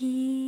き